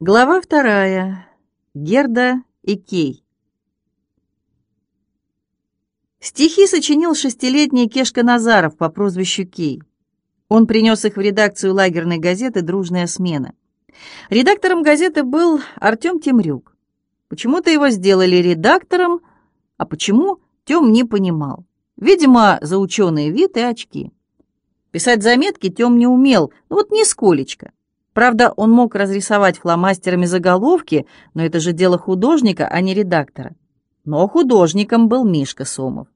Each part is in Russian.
Глава вторая. Герда и Кей. Стихи сочинил шестилетний Кешка Назаров по прозвищу Кей. Он принес их в редакцию лагерной газеты «Дружная смена». Редактором газеты был Артем Темрюк. Почему-то его сделали редактором, а почему Тем не понимал. Видимо, за ученый вид и очки. Писать заметки Тем не умел, ну вот нисколечко. Правда, он мог разрисовать фломастерами заголовки, но это же дело художника, а не редактора. Но художником был Мишка Сомов.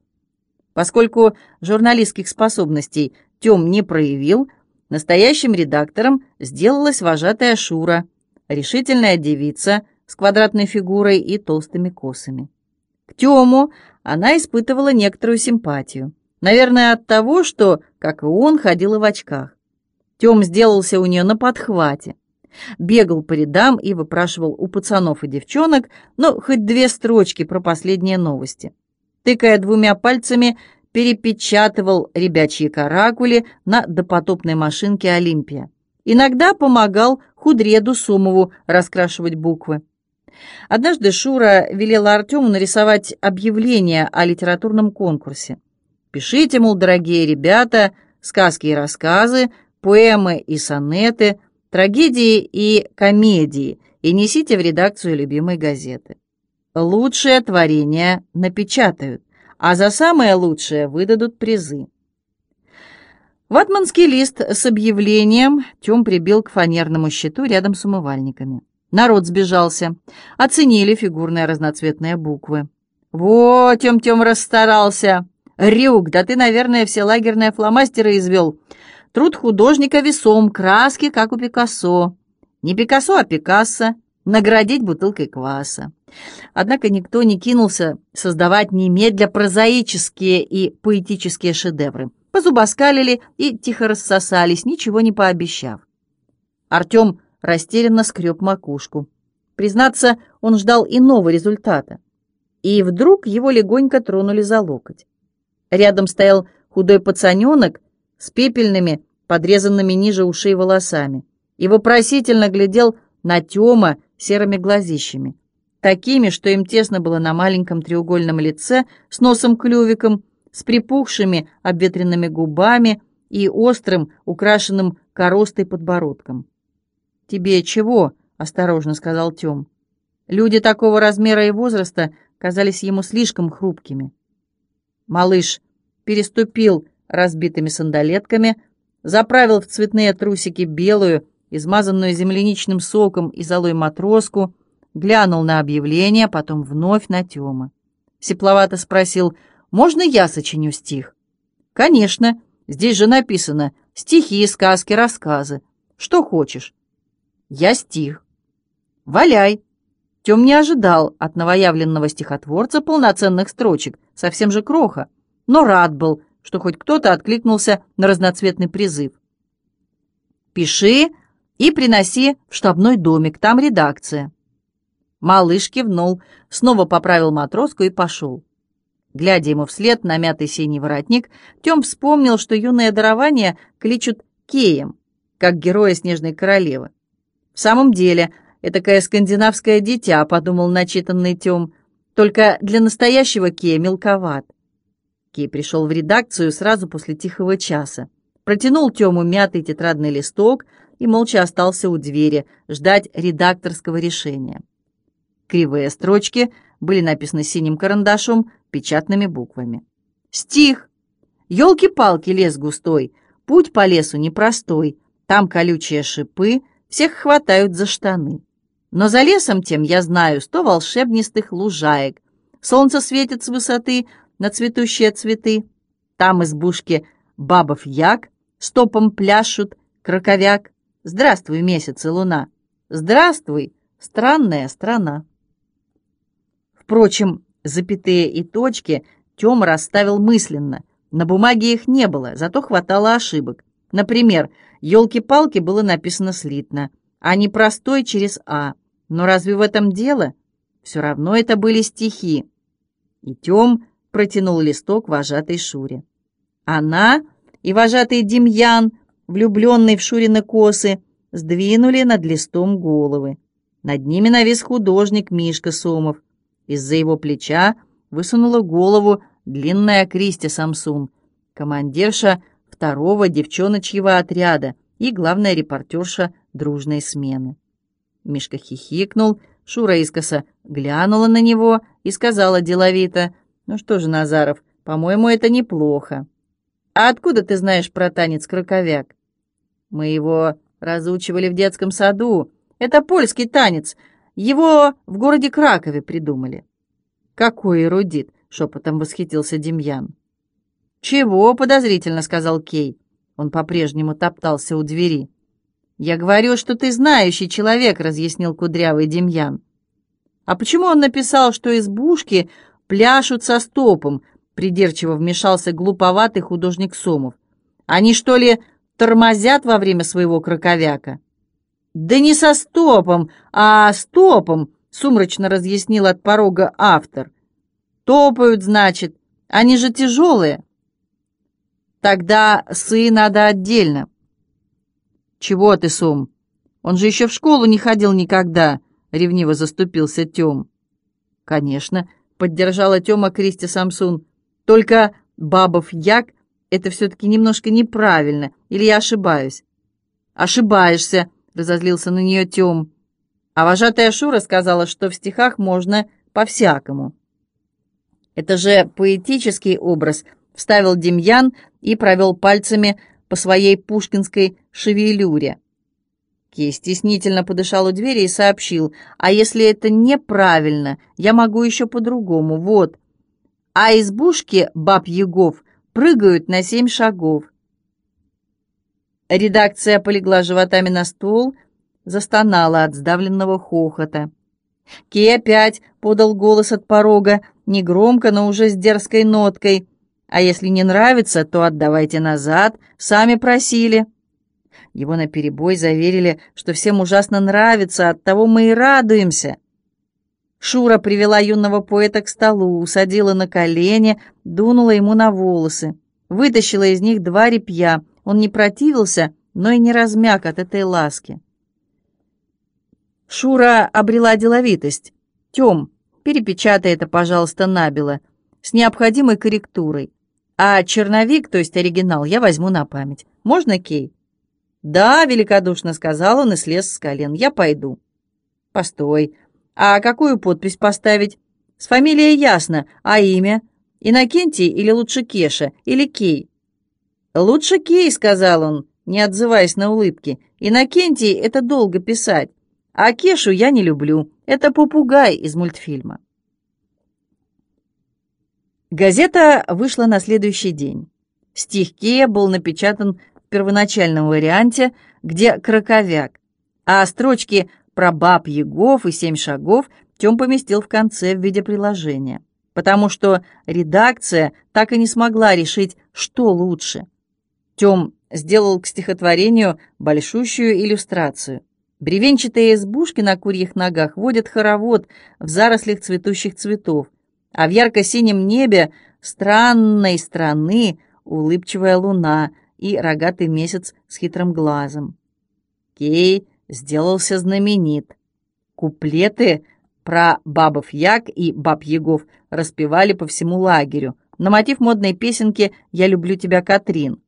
Поскольку журналистских способностей Тем не проявил, настоящим редактором сделалась вожатая Шура, решительная девица с квадратной фигурой и толстыми косами. К Тему она испытывала некоторую симпатию. Наверное, от того, что, как и он, ходила в очках. Тем сделался у нее на подхвате. Бегал по рядам и выпрашивал у пацанов и девчонок, ну, хоть две строчки про последние новости. Тыкая двумя пальцами, перепечатывал ребячьи каракули на допотопной машинке «Олимпия». Иногда помогал худреду Сумову раскрашивать буквы. Однажды Шура велела Артему нарисовать объявление о литературном конкурсе. «Пишите, мол, дорогие ребята, сказки и рассказы, поэмы и сонеты, трагедии и комедии и несите в редакцию любимой газеты. Лучшие творения напечатают, а за самое лучшее выдадут призы. Ватманский лист с объявлением Тём прибил к фанерному щиту рядом с умывальниками. Народ сбежался. Оценили фигурные разноцветные буквы. «Во, Тём-Тём расстарался! Рюк, да ты, наверное, все лагерные фломастеры извел. Труд художника весом, краски, как у Пикассо. Не Пикассо, а Пикассо. Наградить бутылкой кваса. Однако никто не кинулся создавать немедля прозаические и поэтические шедевры. Позубоскалили и тихо рассосались, ничего не пообещав. Артем растерянно скреб макушку. Признаться, он ждал иного результата. И вдруг его легонько тронули за локоть. Рядом стоял худой пацаненок с пепельными, подрезанными ниже ушей волосами, и вопросительно глядел на Тёма серыми глазищами, такими, что им тесно было на маленьком треугольном лице с носом-клювиком, с припухшими обветренными губами и острым, украшенным коростой подбородком. «Тебе чего?» — осторожно сказал Тём. Люди такого размера и возраста казались ему слишком хрупкими. Малыш переступил разбитыми сандалетками, заправил в цветные трусики белую, измазанную земляничным соком и золой матроску, глянул на объявление, потом вновь на Тёма. Сепловато спросил, «Можно я сочиню стих?» «Конечно, здесь же написано стихи, сказки, рассказы. Что хочешь?» «Я стих». «Валяй». Тём не ожидал от новоявленного стихотворца полноценных строчек, совсем же кроха, но рад был, что хоть кто-то откликнулся на разноцветный призыв. «Пиши и приноси в штабной домик, там редакция». Малыш кивнул, снова поправил матроску и пошел. Глядя ему вслед на мятый синий воротник, Тем вспомнил, что юное дарование кличут Кеем, как героя Снежной Королевы. В самом деле, этакое скандинавское дитя, подумал начитанный Тем, только для настоящего Кея мелковат. Кей пришел в редакцию сразу после тихого часа. Протянул Тему мятый тетрадный листок и молча остался у двери ждать редакторского решения. Кривые строчки были написаны синим карандашом, печатными буквами. «Стих! Елки-палки, лес густой, путь по лесу непростой, там колючие шипы, всех хватают за штаны. Но за лесом тем, я знаю, сто волшебнистых лужаек. Солнце светит с высоты, на цветущие цветы. Там избушки бабов як, стопом пляшут краковяк. Здравствуй, месяц и луна! Здравствуй, странная страна! Впрочем, запятые и точки Тёма расставил мысленно. На бумаге их не было, зато хватало ошибок. Например, «Елки-палки» было написано слитно, а не простой через «а». Но разве в этом дело? Все равно это были стихи. И Тём протянул листок вожатой Шуре. Она и вожатый Демьян, влюбленный в Шурины косы, сдвинули над листом головы. Над ними навис художник Мишка Сомов. Из-за его плеча высунула голову длинная Кристи Самсун, командирша второго девчоночьего отряда и главная репортерша дружной смены. Мишка хихикнул, Шура искоса глянула на него и сказала деловито, «Ну что же, Назаров, по-моему, это неплохо. А откуда ты знаешь про танец краковяк?» «Мы его разучивали в детском саду. Это польский танец. Его в городе Кракове придумали». «Какой эрудит!» — шепотом восхитился Демьян. «Чего?» — подозрительно сказал Кей. Он по-прежнему топтался у двери. «Я говорю, что ты знающий человек», — разъяснил кудрявый Демьян. «А почему он написал, что избушки пляшут со стопом?» — придирчиво вмешался глуповатый художник Сомов. «Они, что ли, тормозят во время своего краковяка?» «Да не со стопом, а стопом», — сумрачно разъяснил от порога автор. «Топают, значит. Они же тяжелые». «Тогда сы надо отдельно». «Чего ты, Сум? Он же еще в школу не ходил никогда», — ревниво заступился Тем. «Конечно», — поддержала Тема Кристи Самсун. «Только Бабов Як — это все-таки немножко неправильно, или я ошибаюсь?» «Ошибаешься», — разозлился на нее Тем. А вожатая Шура сказала, что в стихах можно по-всякому. «Это же поэтический образ», — вставил Демьян и провел пальцами по своей пушкинской шевелюре. Кей стеснительно подышал у двери и сообщил, «А если это неправильно, я могу еще по-другому, вот. А избушки баб-ягов прыгают на семь шагов». Редакция полегла животами на стол, застонала от сдавленного хохота. Кей опять подал голос от порога, негромко, но уже с дерзкой ноткой. А если не нравится, то отдавайте назад, сами просили. Его наперебой заверили, что всем ужасно нравится, оттого мы и радуемся. Шура привела юного поэта к столу, усадила на колени, дунула ему на волосы, вытащила из них два репья. Он не противился, но и не размяк от этой ласки. Шура обрела деловитость. «Тем, перепечатай это, пожалуйста, набело, с необходимой корректурой. А черновик, то есть оригинал, я возьму на память. Можно, Кей?» «Да», — великодушно сказал он и слез с колен. «Я пойду». «Постой. А какую подпись поставить? С фамилией ясно, а имя? Иннокентий или лучше Кеша, или Кей?» «Лучше Кей», — сказал он, не отзываясь на улыбки. «Иннокентий — это долго писать, а Кешу я не люблю. Это попугай из мультфильма». Газета вышла на следующий день. Стих Кея был напечатан первоначальном варианте, где краковяк, а строчки про баб Егов и семь шагов Тем поместил в конце в виде приложения, потому что редакция так и не смогла решить, что лучше. Тем сделал к стихотворению большущую иллюстрацию. Бревенчатые избушки на курьих ногах водят хоровод в зарослях цветущих цветов, а в ярко-синем небе странной страны улыбчивая луна и рогатый месяц с хитрым глазом. Кей сделался знаменит. Куплеты про бабов як и баб ягов распевали по всему лагерю на мотив модной песенки «Я люблю тебя, Катрин».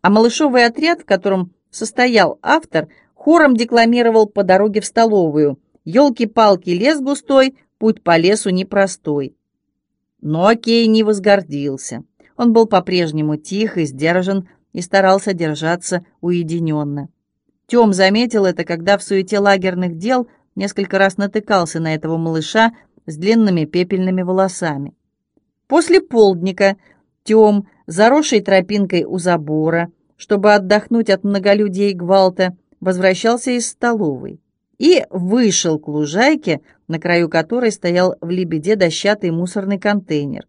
А малышовый отряд, в котором состоял автор, хором декламировал по дороге в столовую «Елки-палки, лес густой, путь по лесу непростой». Но Кей не возгордился. Он был по-прежнему тих и сдержан и старался держаться уединенно. Тем заметил это, когда в суете лагерных дел несколько раз натыкался на этого малыша с длинными пепельными волосами. После полдника Тем, заросшей тропинкой у забора, чтобы отдохнуть от многолюдия и гвалта, возвращался из столовой и вышел к лужайке, на краю которой стоял в лебеде дощатый мусорный контейнер.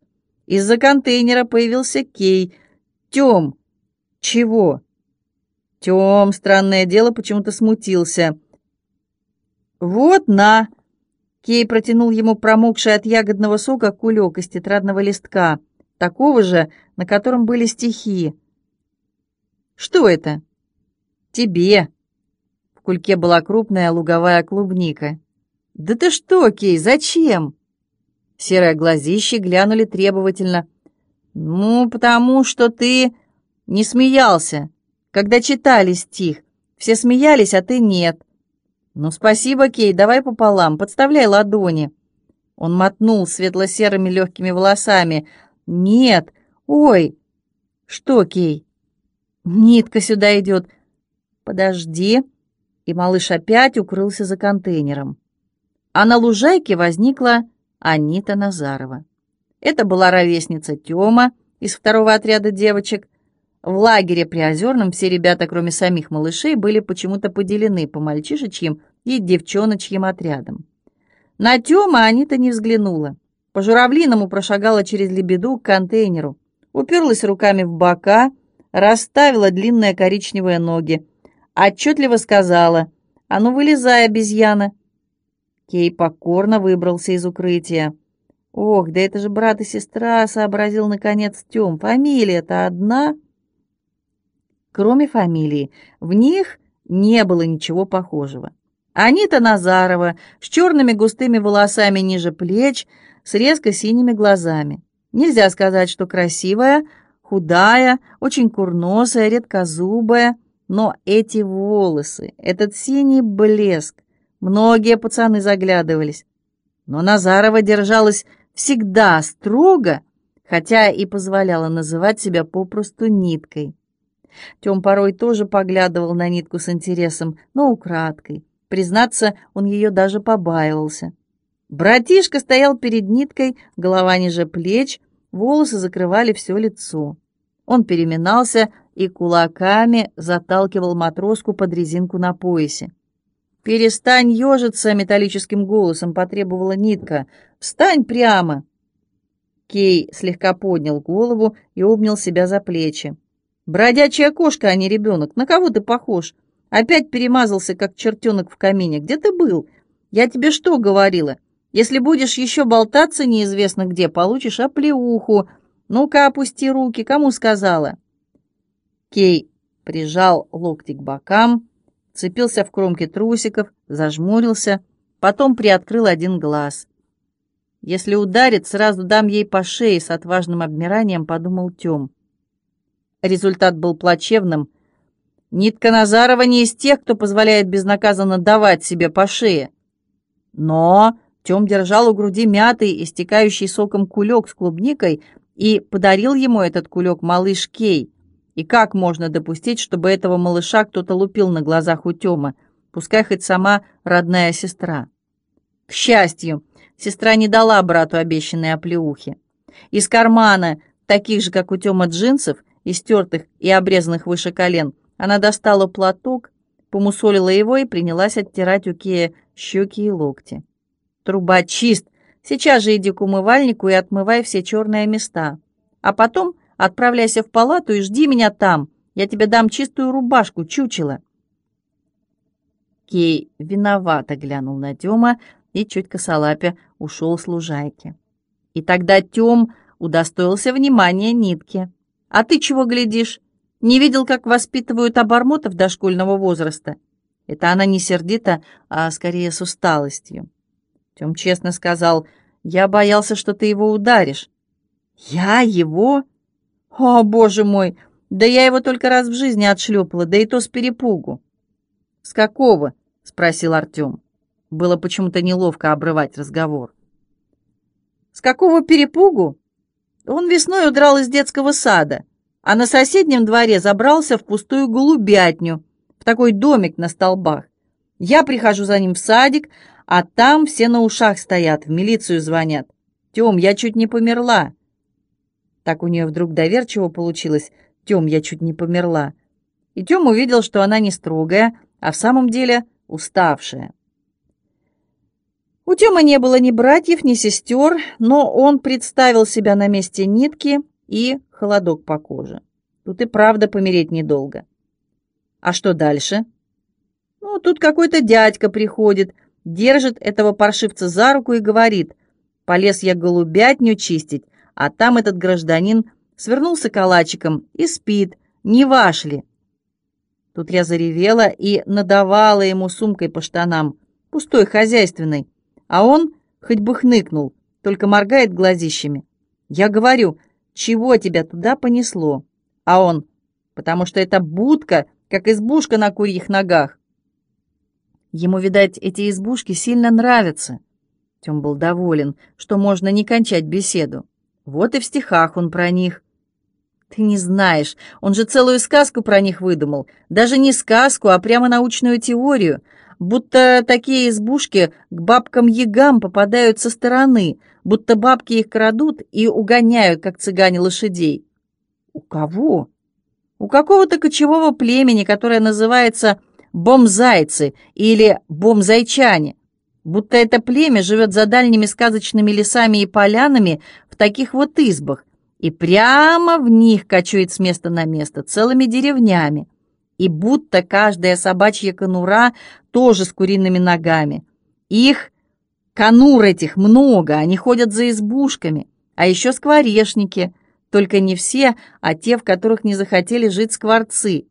Из-за контейнера появился Кей. «Тем!» «Чего?» Тем, странное дело, почему-то смутился. «Вот, на!» Кей протянул ему промокший от ягодного сока кулек из тетрадного листка, такого же, на котором были стихи. «Что это?» «Тебе», кульке была крупная луговая клубника. «Да ты что, Кей, зачем?» Серые глазищи глянули требовательно. «Ну, потому что ты не смеялся, когда читали стих. Все смеялись, а ты нет». «Ну, спасибо, Кей, давай пополам, подставляй ладони». Он мотнул светло-серыми легкими волосами. «Нет! Ой!» «Что, Кей?» «Нитка сюда идет!» «Подожди!» И малыш опять укрылся за контейнером. А на лужайке возникла Анита Назарова. Это была ровесница Тёма из второго отряда девочек. В лагере при Озерном все ребята, кроме самих малышей, были почему-то поделены по мальчишечьим и девчоночьим отрядам. На Тёма Анита не взглянула. По журавлиному прошагала через лебеду к контейнеру, уперлась руками в бока, расставила длинные коричневые ноги, отчетливо сказала «А ну, вылезай, обезьяна!» Кей покорно выбрался из укрытия. «Ох, да это же брат и сестра», — сообразил наконец Тём. «Фамилия-то одна». Кроме фамилии, в них не было ничего похожего. Анита Назарова с черными густыми волосами ниже плеч, с резко синими глазами. Нельзя сказать, что красивая, худая, очень курносая, редкозубая, но эти волосы, этот синий блеск, многие пацаны заглядывались. Но Назарова держалась всегда строго, хотя и позволяла называть себя попросту ниткой. Тем порой тоже поглядывал на нитку с интересом, но украдкой. Признаться, он ее даже побаивался. Братишка стоял перед ниткой, голова ниже плеч, волосы закрывали все лицо. Он переминался и кулаками заталкивал матроску под резинку на поясе. «Перестань ежиться!» — металлическим голосом потребовала нитка. «Встань прямо!» Кей слегка поднял голову и обнял себя за плечи. «Бродячая кошка, а не ребенок. На кого ты похож?» Опять перемазался, как чертенок в камине. Где ты был? Я тебе что говорила? Если будешь еще болтаться неизвестно где, получишь оплеуху. Ну-ка, опусти руки. Кому сказала?» Кей прижал локти к бокам, цепился в кромки трусиков, зажмурился, потом приоткрыл один глаз. «Если ударит, сразу дам ей по шее», — с отважным обмиранием подумал Тем. Результат был плачевным — Нитка Назарова не из тех, кто позволяет безнаказанно давать себе по шее. Но Тем держал у груди мятый, истекающий соком кулек с клубникой и подарил ему этот кулек малыш Кей. И как можно допустить, чтобы этого малыша кто-то лупил на глазах у Тёмы, пускай хоть сама родная сестра? К счастью, сестра не дала брату обещанные оплеухи. Из кармана, таких же, как у Тёма джинсов, истертых и обрезанных выше колен, она достала платок, помусолила его и принялась оттирать у Кея щеки и локти. «Труба чист! Сейчас же иди к умывальнику и отмывай все черные места. А потом отправляйся в палату и жди меня там. Я тебе дам чистую рубашку, чучело». Кей виновато глянул на Тёма и, чуть косолапя, ушел с лужайки. И тогда Тём удостоился внимания нитки. «А ты чего глядишь? Не видел, как воспитывают обормотов дошкольного возраста. Это она не сердита, а скорее с усталостью. Тем честно сказал, я боялся, что ты его ударишь. Я его? О, боже мой! Да я его только раз в жизни отшлепала, да и то с перепугу. С какого? Спросил Артем. Было почему-то неловко обрывать разговор. С какого перепугу? Он весной удрал из детского сада а на соседнем дворе забрался в пустую голубятню, в такой домик на столбах. Я прихожу за ним в садик, а там все на ушах стоят, в милицию звонят. Тем, я чуть не померла. Так у нее вдруг доверчиво получилось. Тем, я чуть не померла. И Тем увидел, что она не строгая, а в самом деле уставшая. У Тёмы не было ни братьев, ни сестер, но он представил себя на месте нитки и холодок по коже. Тут и правда помереть недолго. А что дальше? Ну, тут какой-то дядька приходит, держит этого паршивца за руку и говорит, полез я голубятню чистить, а там этот гражданин свернулся калачиком и спит, не ваш ли? Тут я заревела и надавала ему сумкой по штанам, пустой хозяйственной, А он хоть бы хныкнул, только моргает глазищами. Я говорю, чего тебя туда понесло? А он, потому что это будка, как избушка на курьих ногах. Ему, видать, эти избушки сильно нравятся. Тем был доволен, что можно не кончать беседу. Вот и в стихах он про них. Ты не знаешь, он же целую сказку про них выдумал. Даже не сказку, а прямо научную теорию. Будто такие избушки к бабкам-ягам попадают со стороны, будто бабки их крадут и угоняют, как цыгане лошадей. У кого? У какого-то кочевого племени, которое называется бомзайцы или бомзайчане. Будто это племя живет за дальними сказочными лесами и полянами в таких вот избах, и прямо в них кочует с места на место целыми деревнями. И будто каждая собачья конура тоже с куриными ногами. Их, конур этих много, они ходят за избушками, а еще скворечники, только не все, а те, в которых не захотели жить скворцы.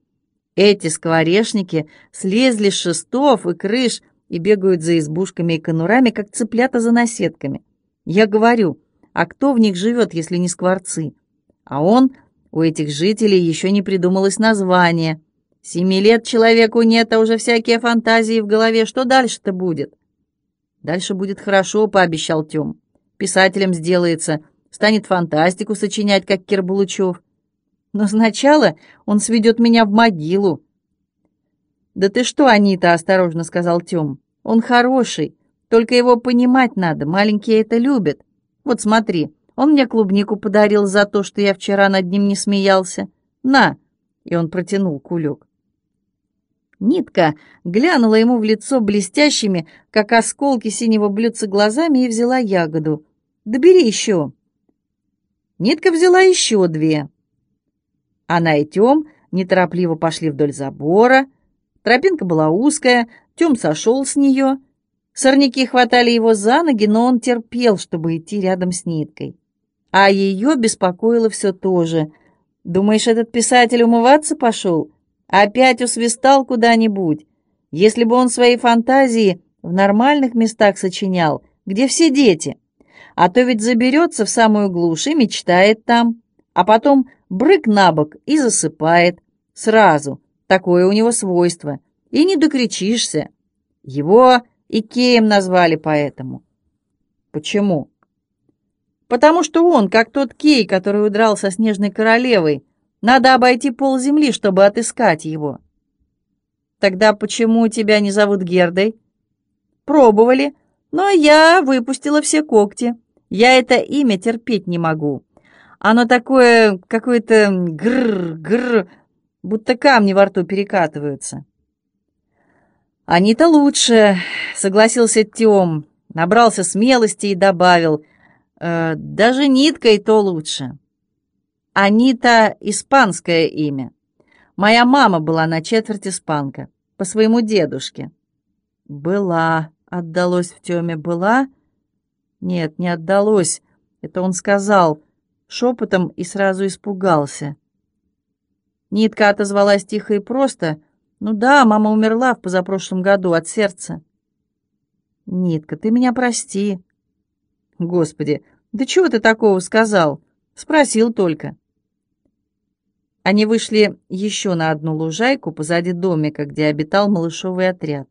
Эти скворечники слезли с шестов и крыш и бегают за избушками и конурами, как цыплята за наседками. Я говорю, а кто в них живет, если не скворцы? А он, у этих жителей еще не придумалось название. Семи лет человеку нет, а уже всякие фантазии в голове. Что дальше-то будет? Дальше будет хорошо, пообещал Тем. Писателем сделается, станет фантастику сочинять, как Кирбулычев. Но сначала он сведет меня в могилу. «Да ты что, Анита?» — осторожно сказал Тём. «Он хороший, только его понимать надо, маленькие это любят. Вот смотри, он мне клубнику подарил за то, что я вчера над ним не смеялся. На!» И он протянул кулек. Нитка глянула ему в лицо блестящими, как осколки синего блюдца глазами, и взяла ягоду. «Да бери еще!» Нитка взяла еще две. Она и Тём неторопливо пошли вдоль забора. Тропинка была узкая, Тём сошел с нее. Сорняки хватали его за ноги, но он терпел, чтобы идти рядом с Ниткой. А ее беспокоило все то же. «Думаешь, этот писатель умываться пошел? Опять усвистал куда-нибудь? Если бы он свои фантазии в нормальных местах сочинял, где все дети? А то ведь заберется в самую глушь и мечтает там, а потом брык на бок и засыпает. Сразу. Такое у него свойство. И не докричишься. Его Икеем назвали поэтому. Почему? Потому что он, как тот Кей, который удрал со снежной королевой. Надо обойти пол земли, чтобы отыскать его. Тогда почему тебя не зовут Гердой? Пробовали, но я выпустила все когти. Я это имя терпеть не могу. Оно такое, какое-то грр-грр, будто камни во рту перекатываются. «Они-то лучше», — согласился Тём, набрался смелости и добавил, э, «даже ниткой то лучше». Анита — испанское имя. Моя мама была на четверть испанка, по своему дедушке. «Была», — отдалось в Тёме, «была?» «Нет, не отдалось», — это он сказал, шепотом и сразу испугался. Нитка отозвалась тихо и просто. «Ну да, мама умерла в позапрошлом году от сердца». «Нитка, ты меня прости». «Господи, да чего ты такого сказал?» «Спросил только». Они вышли еще на одну лужайку позади домика, где обитал малышовый отряд.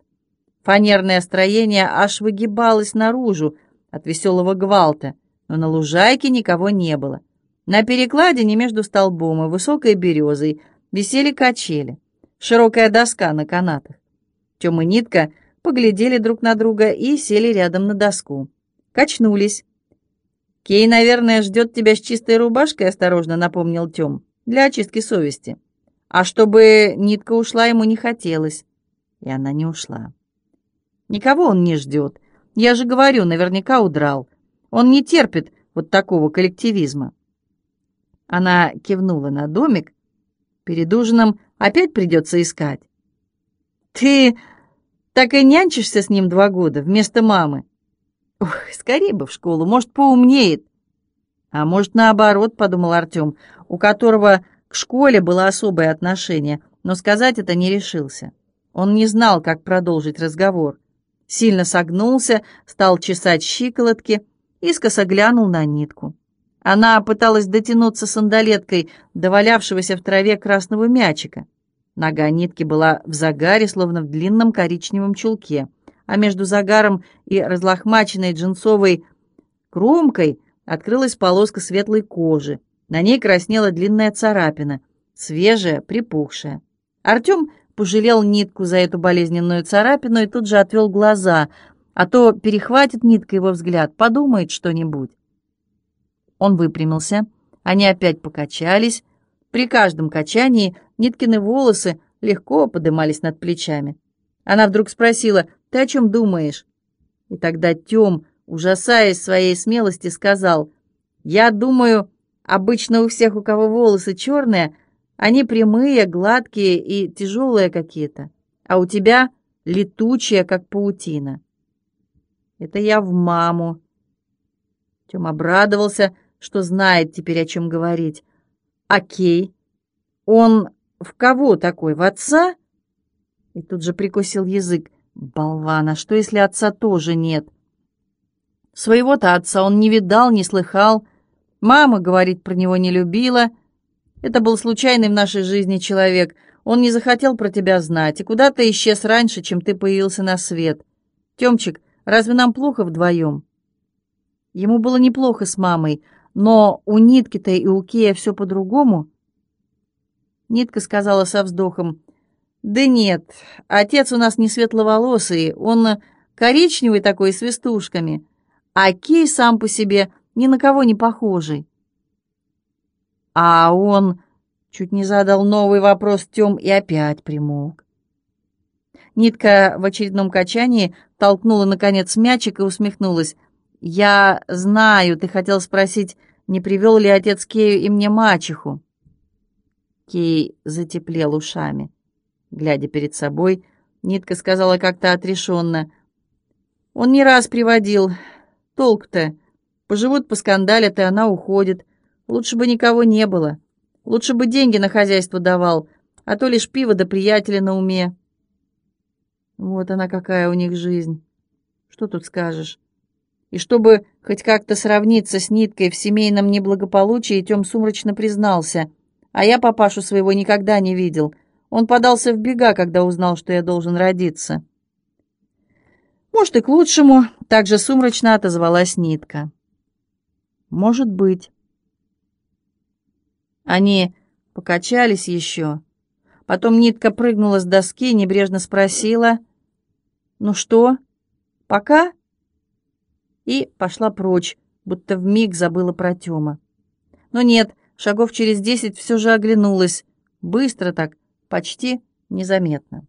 Фанерное строение аж выгибалось наружу от веселого гвалта, но на лужайке никого не было. На перекладине между столбом и высокой березой висели качели, широкая доска на канатах. Тём и Нитка поглядели друг на друга и сели рядом на доску. Качнулись. «Кей, наверное, ждет тебя с чистой рубашкой», — осторожно напомнил Тём, «для очистки совести». А чтобы Нитка ушла, ему не хотелось. И она не ушла. Никого он не ждет. Я же говорю, наверняка удрал. Он не терпит вот такого коллективизма. Она кивнула на домик. Перед ужином опять придется искать. Ты так и нянчишься с ним два года вместо мамы. Ох, скорее бы в школу, может, поумнеет. А может, наоборот, подумал Артем, у которого к школе было особое отношение, но сказать это не решился. Он не знал, как продолжить разговор. Сильно согнулся, стал чесать щиколотки, искоса глянул на нитку. Она пыталась дотянуться сандалеткой до валявшегося в траве красного мячика. Нога нитки была в загаре, словно в длинном коричневом чулке, а между загаром и разлохмаченной джинсовой кромкой открылась полоска светлой кожи. На ней краснела длинная царапина, свежая, припухшая. Артем пожалел нитку за эту болезненную царапину и тут же отвел глаза, а то перехватит нитка его взгляд, подумает что-нибудь. Он выпрямился, они опять покачались. При каждом качании Ниткины волосы легко подымались над плечами. Она вдруг спросила, «Ты о чем думаешь?» И тогда Тем, ужасаясь своей смелости, сказал, «Я думаю, обычно у всех, у кого волосы черные, они прямые, гладкие и тяжелые какие-то, а у тебя летучие, как паутина». «Это я в маму». Тем обрадовался, что знает теперь, о чем говорить. «Окей. Он в кого такой? В отца?» И тут же прикусил язык. «Болван, а что, если отца тоже нет?» Своего-то отца он не видал, не слыхал. Мама, говорит, про него не любила. Это был случайный в нашей жизни человек. Он не захотел про тебя знать и куда-то исчез раньше, чем ты появился на свет. Темчик, разве нам плохо вдвоем?» Ему было неплохо с мамой, но у Нитки-то и у Кея все по-другому. Нитка сказала со вздохом, «Да нет, отец у нас не светловолосый, он коричневый такой, с вестушками, а Кей сам по себе ни на кого не похожий». А он чуть не задал новый вопрос Тем и опять примолк. Нитка в очередном качании толкнула, наконец, мячик и усмехнулась. «Я знаю, ты хотел спросить, не привел ли отец Кею и мне мачеху?» Кей затеплел ушами. Глядя перед собой, Нитка сказала как-то отрешенно. «Он не раз приводил. Толк-то. Поживут, поскандалят, и она уходит. Лучше бы никого не было. Лучше бы деньги на хозяйство давал, а то лишь пиво да приятеля на уме». Вот она какая у них жизнь. Что тут скажешь? И чтобы хоть как-то сравниться с ниткой в семейном неблагополучии, Тем сумрачно признался. А я папашу своего никогда не видел. Он подался в бега, когда узнал, что я должен родиться. Может, и к лучшему, так же сумрачно отозвалась нитка. Может быть. Они покачались еще. Потом нитка прыгнула с доски и небрежно спросила. «Ну что, пока?» и пошла прочь, будто вмиг забыла про Тёма. Но нет, шагов через десять все же оглянулась, быстро так, почти незаметно.